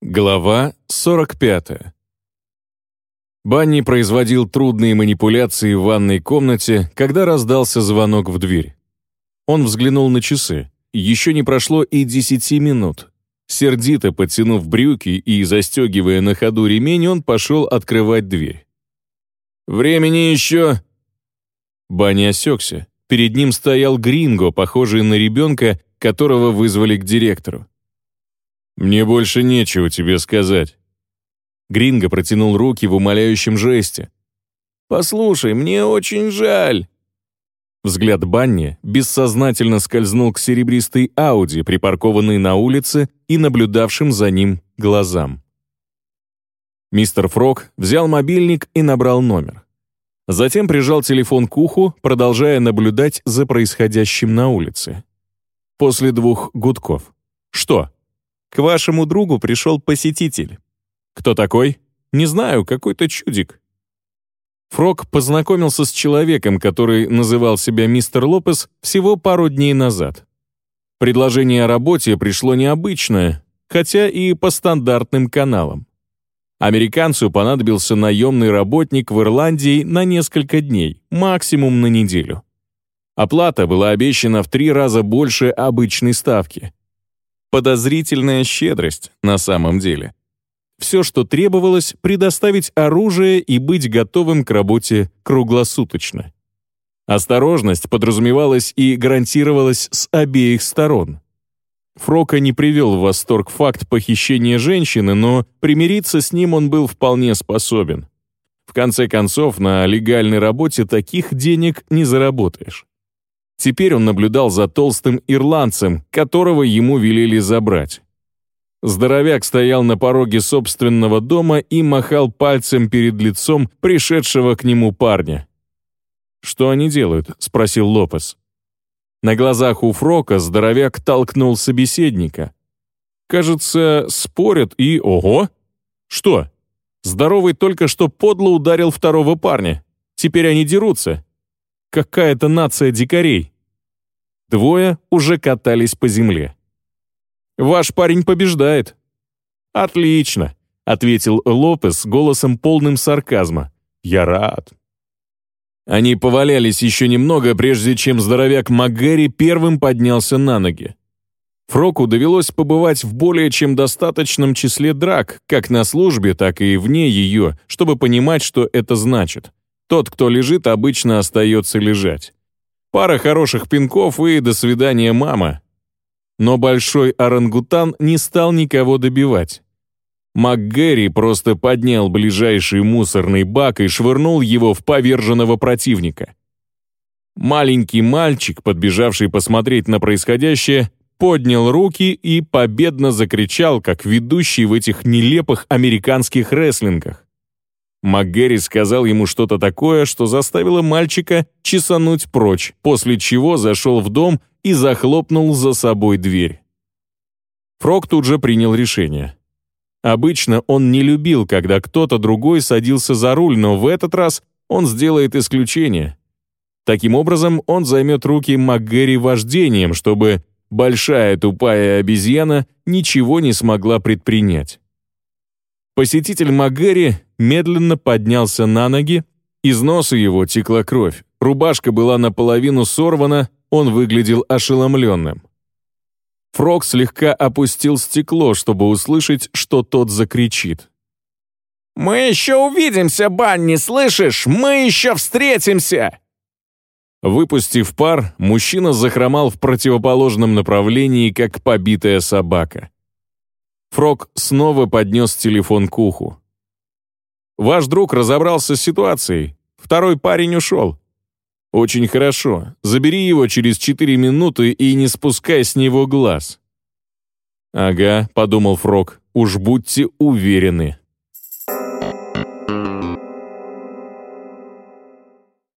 Глава 45. Банни производил трудные манипуляции в ванной комнате, когда раздался звонок в дверь. Он взглянул на часы. Еще не прошло и десяти минут. Сердито подтянув брюки и застегивая на ходу ремень, он пошел открывать дверь. «Времени еще...» Банни осекся. Перед ним стоял Гринго, похожий на ребенка, которого вызвали к директору. «Мне больше нечего тебе сказать». Гринго протянул руки в умоляющем жесте. «Послушай, мне очень жаль». Взгляд Банни бессознательно скользнул к серебристой Ауди, припаркованной на улице и наблюдавшим за ним глазам. Мистер Фрог взял мобильник и набрал номер. Затем прижал телефон к уху, продолжая наблюдать за происходящим на улице. После двух гудков. «Что?» К вашему другу пришел посетитель. Кто такой? Не знаю, какой-то чудик. Фрог познакомился с человеком, который называл себя мистер Лопес всего пару дней назад. Предложение о работе пришло необычное, хотя и по стандартным каналам. Американцу понадобился наемный работник в Ирландии на несколько дней, максимум на неделю. Оплата была обещана в три раза больше обычной ставки. Подозрительная щедрость на самом деле. Все, что требовалось, предоставить оружие и быть готовым к работе круглосуточно. Осторожность подразумевалась и гарантировалась с обеих сторон. Фрока не привел в восторг факт похищения женщины, но примириться с ним он был вполне способен. В конце концов, на легальной работе таких денег не заработаешь. Теперь он наблюдал за толстым ирландцем, которого ему велели забрать. Здоровяк стоял на пороге собственного дома и махал пальцем перед лицом пришедшего к нему парня. «Что они делают?» — спросил Лопес. На глазах у Фрока здоровяк толкнул собеседника. «Кажется, спорят и... Ого! Что? Здоровый только что подло ударил второго парня. Теперь они дерутся. Какая-то нация дикарей. Двое уже катались по земле. «Ваш парень побеждает». «Отлично», — ответил Лопес голосом полным сарказма. «Я рад». Они повалялись еще немного, прежде чем здоровяк МакГэри первым поднялся на ноги. Фроку довелось побывать в более чем достаточном числе драк, как на службе, так и вне ее, чтобы понимать, что это значит. Тот, кто лежит, обычно остается лежать. Пара хороших пинков и до свидания, мама. Но большой орангутан не стал никого добивать. МакГэри просто поднял ближайший мусорный бак и швырнул его в поверженного противника. Маленький мальчик, подбежавший посмотреть на происходящее, поднял руки и победно закричал, как ведущий в этих нелепых американских рестлингах. МакГерри сказал ему что-то такое, что заставило мальчика чесануть прочь, после чего зашел в дом и захлопнул за собой дверь. Фрог тут же принял решение. Обычно он не любил, когда кто-то другой садился за руль, но в этот раз он сделает исключение. Таким образом, он займет руки МакГерри вождением, чтобы большая тупая обезьяна ничего не смогла предпринять. Посетитель МакГерри медленно поднялся на ноги, из носа его текла кровь, рубашка была наполовину сорвана, он выглядел ошеломленным. Фрог слегка опустил стекло, чтобы услышать, что тот закричит. «Мы еще увидимся, Банни, слышишь? Мы еще встретимся!» Выпустив пар, мужчина захромал в противоположном направлении, как побитая собака. Фрог снова поднес телефон к уху. Ваш друг разобрался с ситуацией. Второй парень ушел. Очень хорошо. Забери его через четыре минуты и не спускай с него глаз. Ага, подумал Фрог, уж будьте уверены.